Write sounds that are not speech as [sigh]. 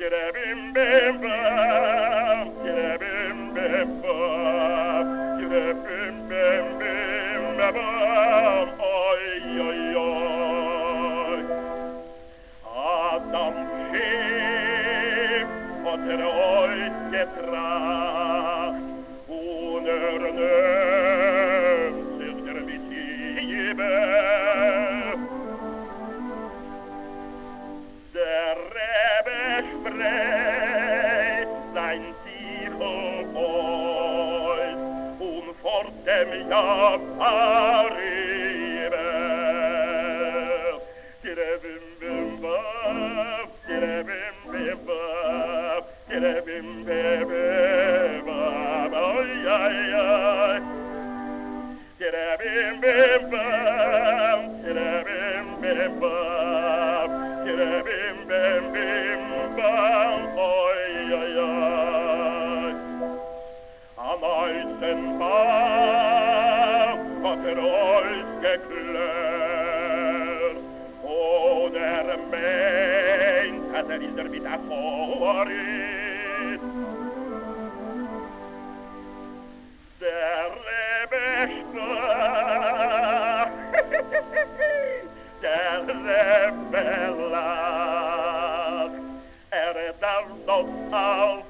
Tire-bim bim bam, tire-bim bim bam, tire-bim bim bim bam, oj oj oj. Adam schief och der euch getracht, ohne Nöm sich bam, bam, bam, oj für euch geklärt. Oder meint, hat er in der Metaphorit. Der Rebbe sprach, [laughs] der Rebbe lacht, er darf doch auf